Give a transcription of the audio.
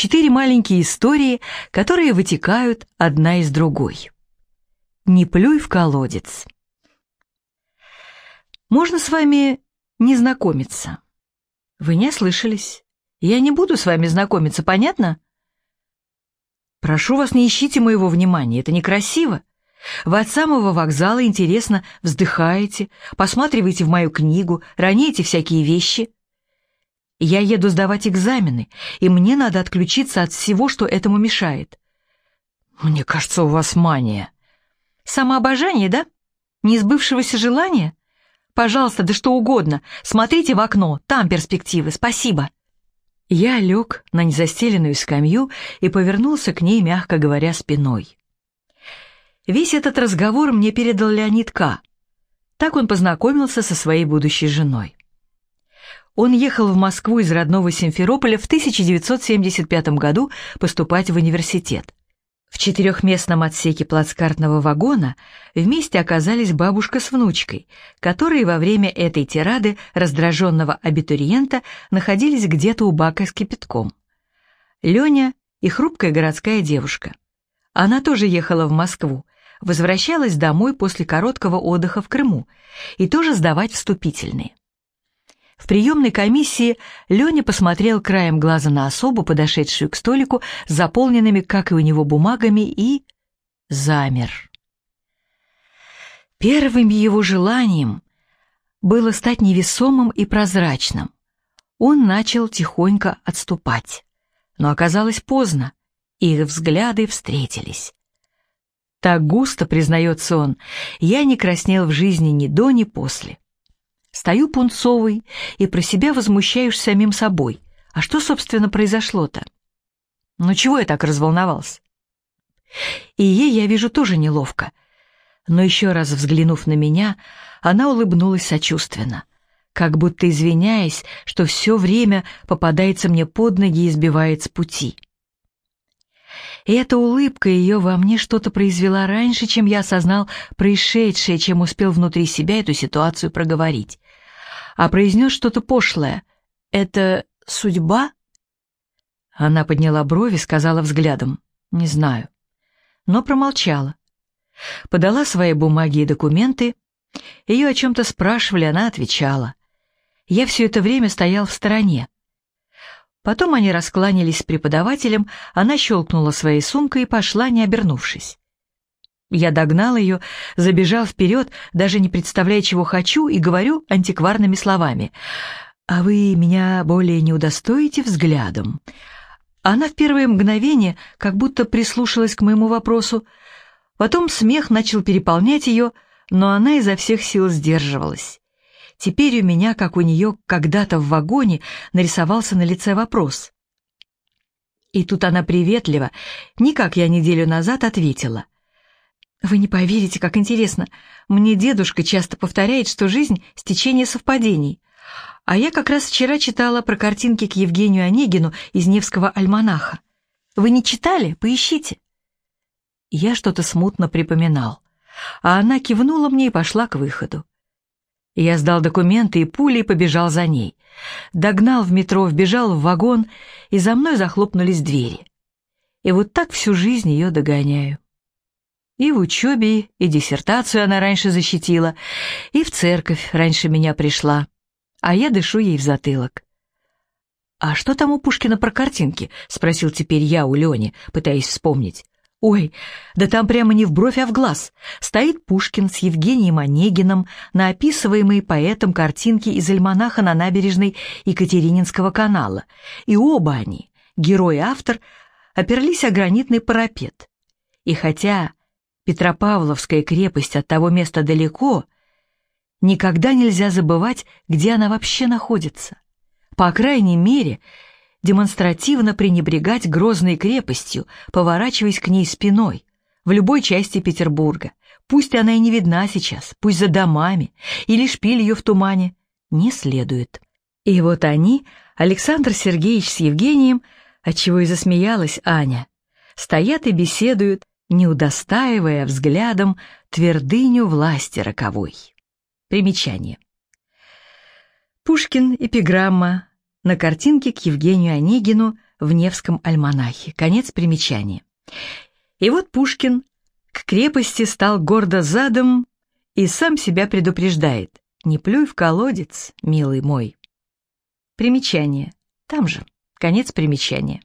Четыре маленькие истории, которые вытекают одна из другой. Не плюй в колодец. Можно с вами не знакомиться. Вы не слышались. Я не буду с вами знакомиться, понятно? Прошу вас, не ищите моего внимания, это некрасиво. Вы от самого вокзала интересно вздыхаете, посматриваете в мою книгу, роняете всякие вещи. Я еду сдавать экзамены, и мне надо отключиться от всего, что этому мешает. Мне кажется, у вас мания. Самообожание, да? Несбывшегося желания? Пожалуйста, да что угодно. Смотрите в окно, там перспективы, спасибо. Я лег на незастеленную скамью и повернулся к ней, мягко говоря, спиной. Весь этот разговор мне передал Леонид К. Так он познакомился со своей будущей женой. Он ехал в Москву из родного Симферополя в 1975 году поступать в университет. В четырехместном отсеке плацкартного вагона вместе оказались бабушка с внучкой, которые во время этой тирады раздраженного абитуриента находились где-то у бака с кипятком. Леня и хрупкая городская девушка. Она тоже ехала в Москву, возвращалась домой после короткого отдыха в Крыму и тоже сдавать вступительные. В приемной комиссии Леня посмотрел краем глаза на особу, подошедшую к столику, заполненными, как и у него, бумагами, и замер. Первым его желанием было стать невесомым и прозрачным. Он начал тихонько отступать, но оказалось поздно, их взгляды встретились. Так густо, признается он, я не краснел в жизни ни до, ни после. Стою пунцовый и про себя возмущаюсь самим собой. А что, собственно, произошло-то? Ну чего я так разволновался? И ей я вижу тоже неловко. Но еще раз взглянув на меня, она улыбнулась сочувственно, как будто извиняясь, что все время попадается мне под ноги и сбивает с пути. И эта улыбка ее во мне что-то произвела раньше, чем я осознал происшедшее, чем успел внутри себя эту ситуацию проговорить. А произнес что-то пошлое. «Это судьба?» Она подняла брови, сказала взглядом. «Не знаю». Но промолчала. Подала свои бумаги и документы. Ее о чем-то спрашивали, она отвечала. Я все это время стоял в стороне. Потом они раскланялись с преподавателем, она щелкнула своей сумкой и пошла, не обернувшись. Я догнал ее, забежал вперед, даже не представляя, чего хочу, и говорю антикварными словами. «А вы меня более не удостоите взглядом?» Она в первое мгновение как будто прислушалась к моему вопросу. Потом смех начал переполнять ее, но она изо всех сил сдерживалась. Теперь у меня, как у нее когда-то в вагоне, нарисовался на лице вопрос. И тут она приветливо, не как я неделю назад, ответила. «Вы не поверите, как интересно. Мне дедушка часто повторяет, что жизнь — стечение совпадений. А я как раз вчера читала про картинки к Евгению Онегину из Невского альманаха. Вы не читали? Поищите». Я что-то смутно припоминал, а она кивнула мне и пошла к выходу. Я сдал документы и пулей побежал за ней. Догнал в метро, вбежал в вагон, и за мной захлопнулись двери. И вот так всю жизнь ее догоняю. И в учебе, и диссертацию она раньше защитила, и в церковь раньше меня пришла, а я дышу ей в затылок. «А что там у Пушкина про картинки?» — спросил теперь я у Лени, пытаясь вспомнить. Ой, да там прямо не в бровь, а в глаз. Стоит Пушкин с Евгением Онегиным на описываемой поэтом картинке из альманаха на набережной Екатерининского канала. И оба они, герой и автор, оперлись о гранитный парапет. И хотя Петропавловская крепость от того места далеко, никогда нельзя забывать, где она вообще находится. По крайней мере, демонстративно пренебрегать грозной крепостью, поворачиваясь к ней спиной, в любой части Петербурга. Пусть она и не видна сейчас, пусть за домами, или шпиль ее в тумане, не следует. И вот они, Александр Сергеевич с Евгением, отчего и засмеялась Аня, стоят и беседуют, не удостаивая взглядом твердыню власти роковой. Примечание. Пушкин, эпиграмма, на картинке к Евгению Онегину в Невском альманахе. Конец примечания. И вот Пушкин к крепости стал гордо задом и сам себя предупреждает. «Не плюй в колодец, милый мой». Примечание. Там же. Конец примечания.